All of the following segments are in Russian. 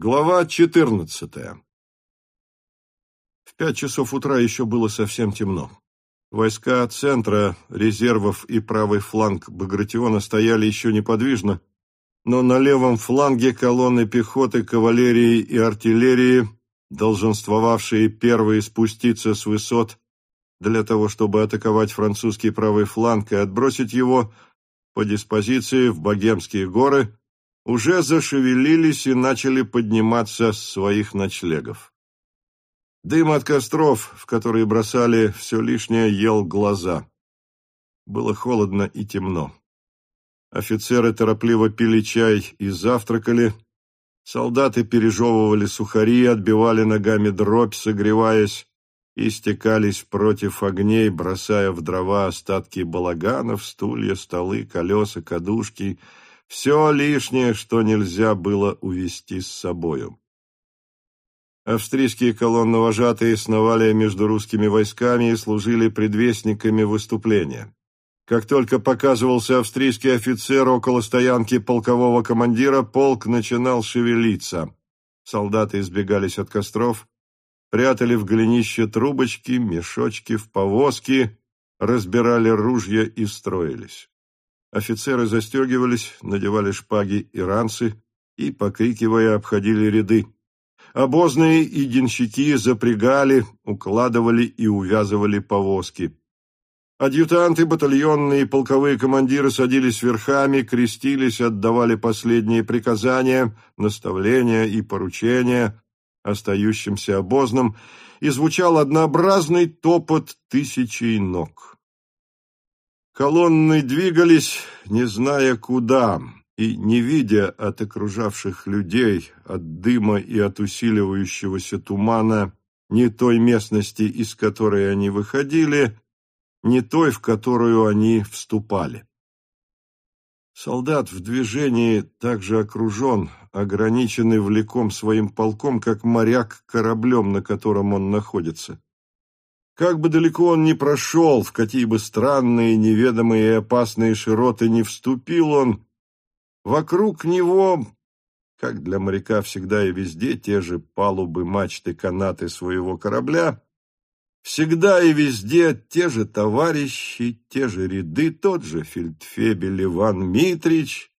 Глава 14. В пять часов утра еще было совсем темно. Войска центра, резервов и правый фланг Багратиона стояли еще неподвижно, но на левом фланге колонны пехоты, кавалерии и артиллерии, долженствовавшие первые спуститься с высот для того, чтобы атаковать французский правый фланг и отбросить его по диспозиции в Богемские горы, уже зашевелились и начали подниматься с своих ночлегов. Дым от костров, в которые бросали все лишнее, ел глаза. Было холодно и темно. Офицеры торопливо пили чай и завтракали. Солдаты пережевывали сухари, отбивали ногами дробь, согреваясь, и стекались против огней, бросая в дрова остатки балаганов, стулья, столы, колеса, кадушки — все лишнее, что нельзя было увести с собою. Австрийские колонновожатые сновали между русскими войсками и служили предвестниками выступления. Как только показывался австрийский офицер около стоянки полкового командира, полк начинал шевелиться. Солдаты избегались от костров, прятали в голенище трубочки, мешочки в повозки, разбирали ружья и строились. Офицеры застегивались, надевали шпаги и ранцы и, покрикивая, обходили ряды. Обозные и денщики запрягали, укладывали и увязывали повозки. Адъютанты, батальонные и полковые командиры садились верхами, крестились, отдавали последние приказания, наставления и поручения остающимся обозным, и звучал однообразный топот тысячи ног. Колонны двигались, не зная куда, и не видя от окружавших людей, от дыма и от усиливающегося тумана ни той местности, из которой они выходили, ни той, в которую они вступали. Солдат в движении также окружен, ограниченный влеком своим полком, как моряк кораблем, на котором он находится. Как бы далеко он ни прошел, в какие бы странные, неведомые и опасные широты не вступил он, вокруг него, как для моряка всегда и везде, те же палубы, мачты, канаты своего корабля, всегда и везде те же товарищи, те же ряды, тот же фельдфебель Иван Митрич,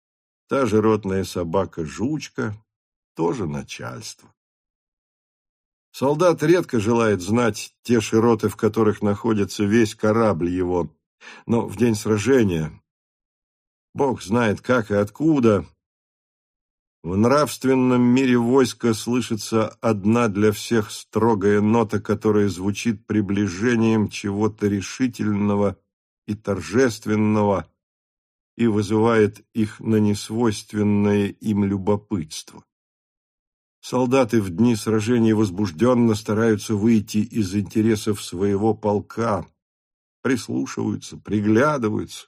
та же ротная собака Жучка, тоже начальство. Солдат редко желает знать те широты, в которых находится весь корабль его, но в день сражения, Бог знает как и откуда, в нравственном мире войска слышится одна для всех строгая нота, которая звучит приближением чего-то решительного и торжественного и вызывает их на несвойственное им любопытство. Солдаты в дни сражений возбужденно стараются выйти из интересов своего полка, прислушиваются, приглядываются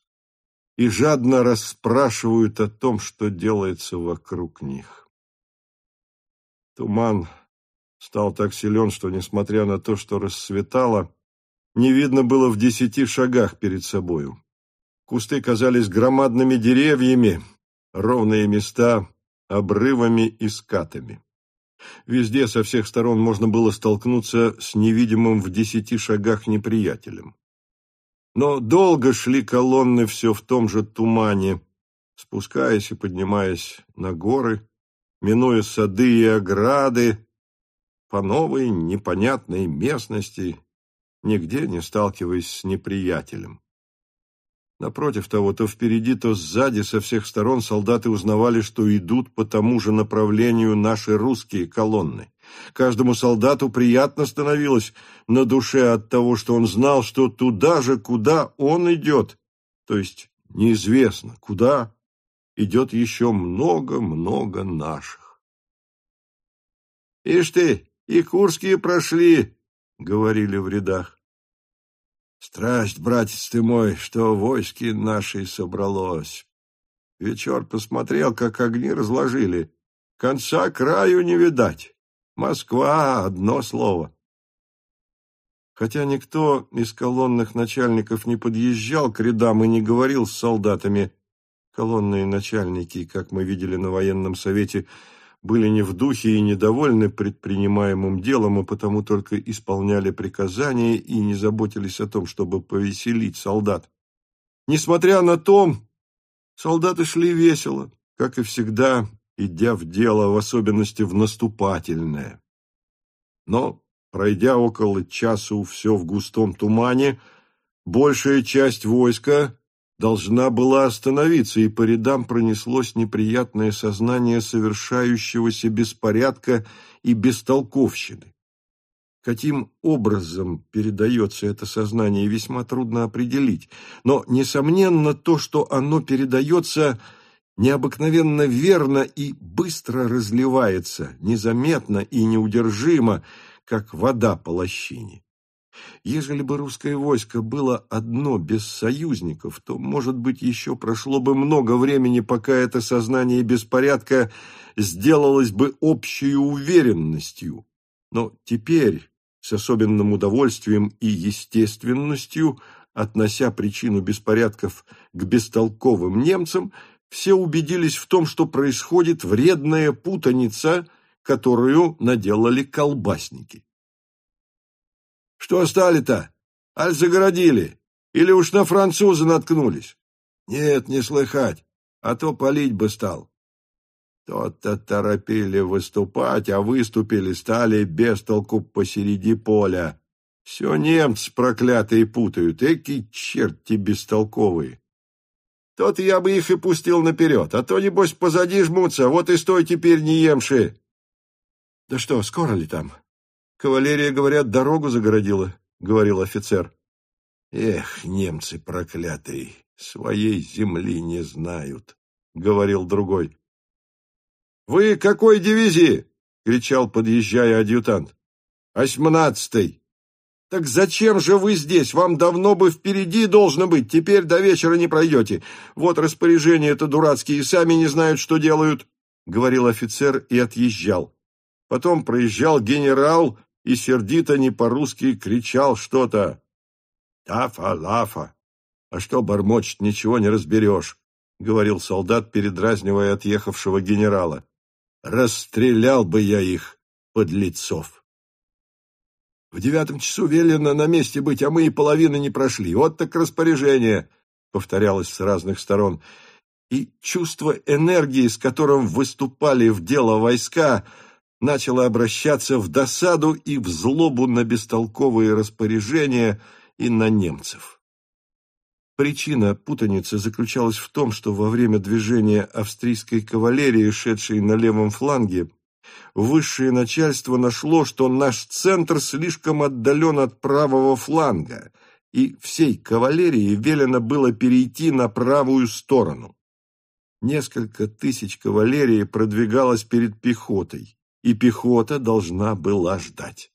и жадно расспрашивают о том, что делается вокруг них. Туман стал так силен, что, несмотря на то, что рассветало, не видно было в десяти шагах перед собою. Кусты казались громадными деревьями, ровные места — обрывами и скатами. Везде со всех сторон можно было столкнуться с невидимым в десяти шагах неприятелем. Но долго шли колонны все в том же тумане, спускаясь и поднимаясь на горы, минуя сады и ограды, по новой непонятной местности, нигде не сталкиваясь с неприятелем. Напротив того, то впереди, то сзади, со всех сторон солдаты узнавали, что идут по тому же направлению наши русские колонны. Каждому солдату приятно становилось на душе от того, что он знал, что туда же, куда он идет, то есть неизвестно, куда, идет еще много-много наших. «Ишь ты, и курские прошли», — говорили в рядах. Страсть, братец ты мой, что войски нашей собралось. Вечер посмотрел, как огни разложили. Конца краю не видать. Москва — одно слово. Хотя никто из колонных начальников не подъезжал к рядам и не говорил с солдатами, колонные начальники, как мы видели на военном совете, были не в духе и недовольны предпринимаемым делом, и потому только исполняли приказания и не заботились о том, чтобы повеселить солдат. Несмотря на то, солдаты шли весело, как и всегда, идя в дело, в особенности в наступательное. Но, пройдя около часу все в густом тумане, большая часть войска должна была остановиться, и по рядам пронеслось неприятное сознание совершающегося беспорядка и бестолковщины. Каким образом передается это сознание, весьма трудно определить, но, несомненно, то, что оно передается необыкновенно верно и быстро разливается, незаметно и неудержимо, как вода по лощине. Ежели бы русское войско было одно, без союзников, то, может быть, еще прошло бы много времени, пока это сознание беспорядка сделалось бы общей уверенностью. Но теперь, с особенным удовольствием и естественностью, относя причину беспорядков к бестолковым немцам, все убедились в том, что происходит вредная путаница, которую наделали колбасники. Что стали-то? Аль загородили? Или уж на француза наткнулись? Нет, не слыхать, а то палить бы стал. То-то торопили выступать, а выступили, стали без толку посереди поля. Все немцы проклятые путают, эки черти бестолковые. Тот я бы их и пустил наперед, а то, небось, позади жмутся, вот и стой теперь не емши. Да что, скоро ли там? Кавалерия, говорят, дорогу загородила, — говорил офицер. Эх, немцы проклятые, своей земли не знают, — говорил другой. Вы какой дивизии? — кричал, подъезжая адъютант. Восемнадцатый. Так зачем же вы здесь? Вам давно бы впереди должно быть. Теперь до вечера не пройдете. Вот распоряжения это дурацкие, сами не знают, что делают, — говорил офицер и отъезжал. Потом проезжал генерал и сердито не по-русски кричал что-то. «Тафа-лафа! А что бормочет, ничего не разберешь», — говорил солдат, передразнивая отъехавшего генерала. «Расстрелял бы я их, подлецов!» «В девятом часу велено на месте быть, а мы и половины не прошли. Вот так распоряжение!» — повторялось с разных сторон. И чувство энергии, с которым выступали в дело войска, — начало обращаться в досаду и в злобу на бестолковые распоряжения и на немцев. Причина путаницы заключалась в том, что во время движения австрийской кавалерии, шедшей на левом фланге, высшее начальство нашло, что наш центр слишком отдален от правого фланга, и всей кавалерии велено было перейти на правую сторону. Несколько тысяч кавалерии продвигалось перед пехотой и пехота должна была ждать.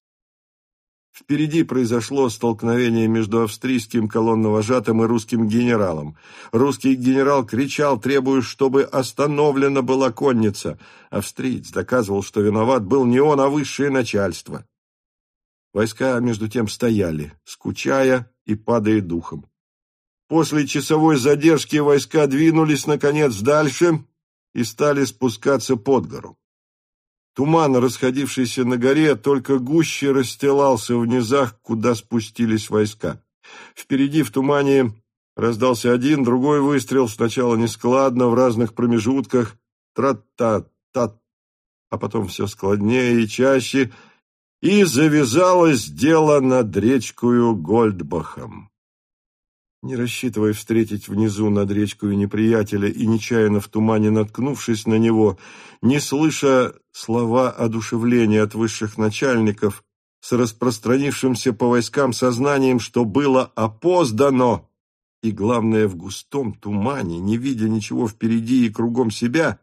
Впереди произошло столкновение между австрийским колонновожатым и русским генералом. Русский генерал кричал, требуя, чтобы остановлена была конница. Австриец доказывал, что виноват был не он, а высшее начальство. Войска, между тем, стояли, скучая и падая духом. После часовой задержки войска двинулись, наконец, дальше и стали спускаться под гору. Туман, расходившийся на горе, только гуще расстилался в низах, куда спустились войска. Впереди в тумане раздался один, другой выстрел, сначала нескладно, в разных промежутках, трат-та-тат, а потом все складнее и чаще, и завязалось дело над речкою Гольдбахом. Не рассчитывая встретить внизу над речкой неприятеля и нечаянно в тумане наткнувшись на него, не слыша слова одушевления от высших начальников, с распространившимся по войскам сознанием, что было опоздано, и, главное, в густом тумане, не видя ничего впереди и кругом себя,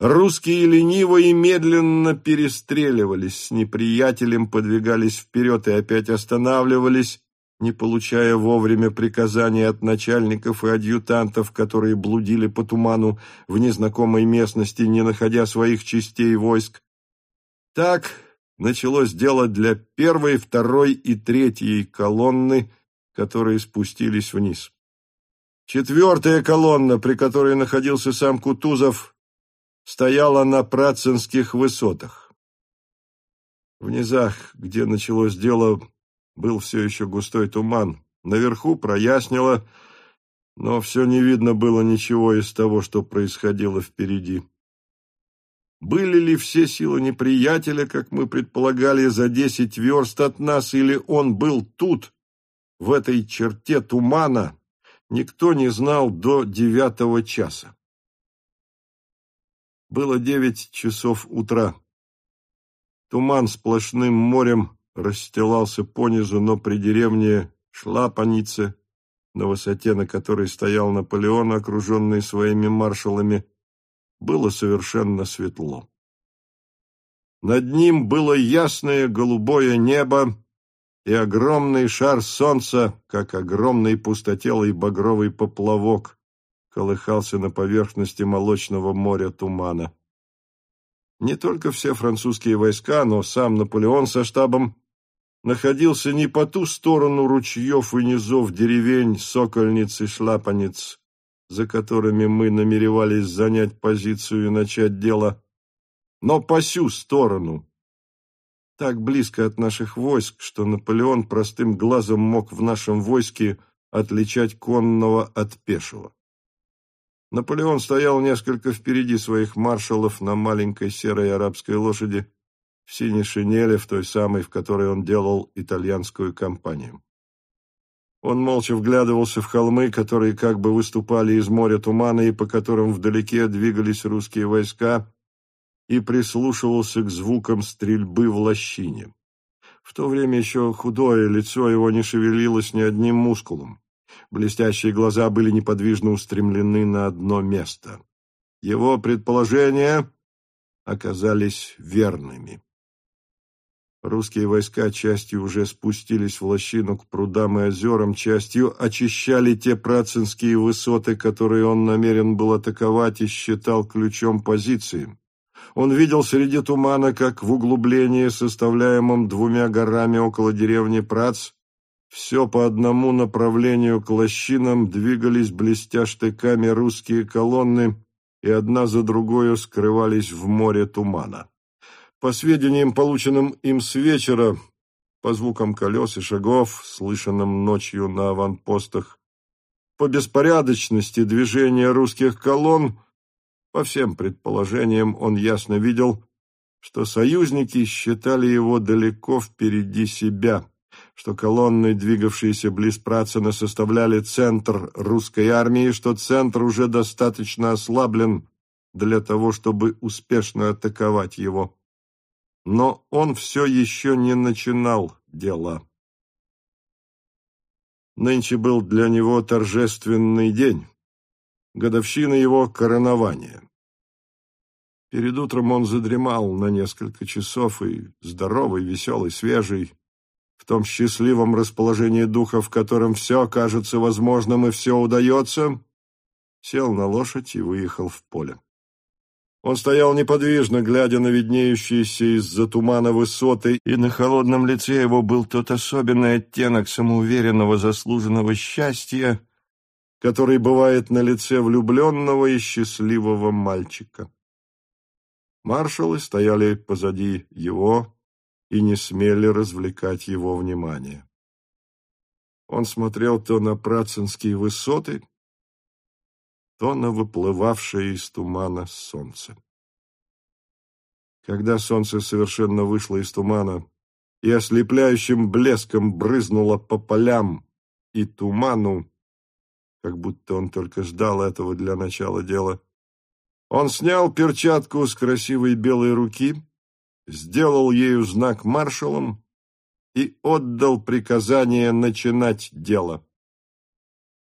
русские лениво и медленно перестреливались с неприятелем, подвигались вперед и опять останавливались, не получая вовремя приказаний от начальников и адъютантов, которые блудили по туману в незнакомой местности, не находя своих частей войск. Так началось дело для первой, второй и третьей колонны, которые спустились вниз. Четвертая колонна, при которой находился сам Кутузов, стояла на Працинских высотах. В низах, где началось дело, был все еще густой туман. Наверху прояснило, но все не видно было ничего из того, что происходило впереди. Были ли все силы неприятеля, как мы предполагали, за десять верст от нас, или он был тут, в этой черте тумана, никто не знал до девятого часа. Было девять часов утра. Туман сплошным морем расстилался понизу, но при деревне Шлапанице, на высоте, на которой стоял Наполеон, окруженный своими маршалами, было совершенно светло. Над ним было ясное голубое небо и огромный шар солнца, как огромный пустотелый багровый поплавок, колыхался на поверхности молочного моря тумана. Не только все французские войска, но сам Наполеон со штабом находился не по ту сторону ручьев и низов деревень Сокольниц и Шлапанец, за которыми мы намеревались занять позицию и начать дело, но по сю сторону, так близко от наших войск, что Наполеон простым глазом мог в нашем войске отличать конного от пешего. Наполеон стоял несколько впереди своих маршалов на маленькой серой арабской лошади в синей шинели, в той самой, в которой он делал итальянскую кампанию. Он молча вглядывался в холмы, которые как бы выступали из моря тумана и по которым вдалеке двигались русские войска, и прислушивался к звукам стрельбы в лощине. В то время еще худое лицо его не шевелилось ни одним мускулом. Блестящие глаза были неподвижно устремлены на одно место. Его предположения оказались верными. Русские войска частью уже спустились в лощину к прудам и озерам, частью очищали те працинские высоты, которые он намерен был атаковать и считал ключом позиции. Он видел среди тумана, как в углублении, составляемом двумя горами около деревни Прац, все по одному направлению к лощинам двигались блестя штыками русские колонны и одна за другой скрывались в море тумана. По сведениям, полученным им с вечера, по звукам колес и шагов, слышанным ночью на аванпостах, по беспорядочности движения русских колонн, по всем предположениям он ясно видел, что союзники считали его далеко впереди себя, что колонны, двигавшиеся близ Працина, составляли центр русской армии, что центр уже достаточно ослаблен для того, чтобы успешно атаковать его но он все еще не начинал дела. Нынче был для него торжественный день, годовщина его коронования. Перед утром он задремал на несколько часов и, здоровый, веселый, свежий, в том счастливом расположении духа, в котором все кажется возможным и все удается, сел на лошадь и выехал в поле. Он стоял неподвижно, глядя на виднеющиеся из-за тумана высоты, и на холодном лице его был тот особенный оттенок самоуверенного заслуженного счастья, который бывает на лице влюбленного и счастливого мальчика. Маршалы стояли позади его и не смели развлекать его внимание. Он смотрел то на працинские высоты, то на выплывавшее из тумана солнце. Когда солнце совершенно вышло из тумана и ослепляющим блеском брызнуло по полям и туману, как будто он только ждал этого для начала дела, он снял перчатку с красивой белой руки, сделал ею знак маршалом и отдал приказание начинать дело.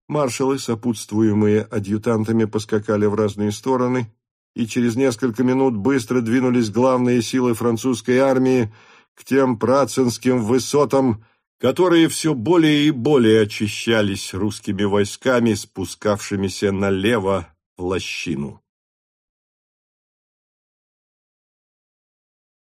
Маршалы, сопутствуемые адъютантами, поскакали в разные стороны, и через несколько минут быстро двинулись главные силы французской армии к тем працинским высотам, которые все более и более очищались русскими войсками, спускавшимися налево в лощину.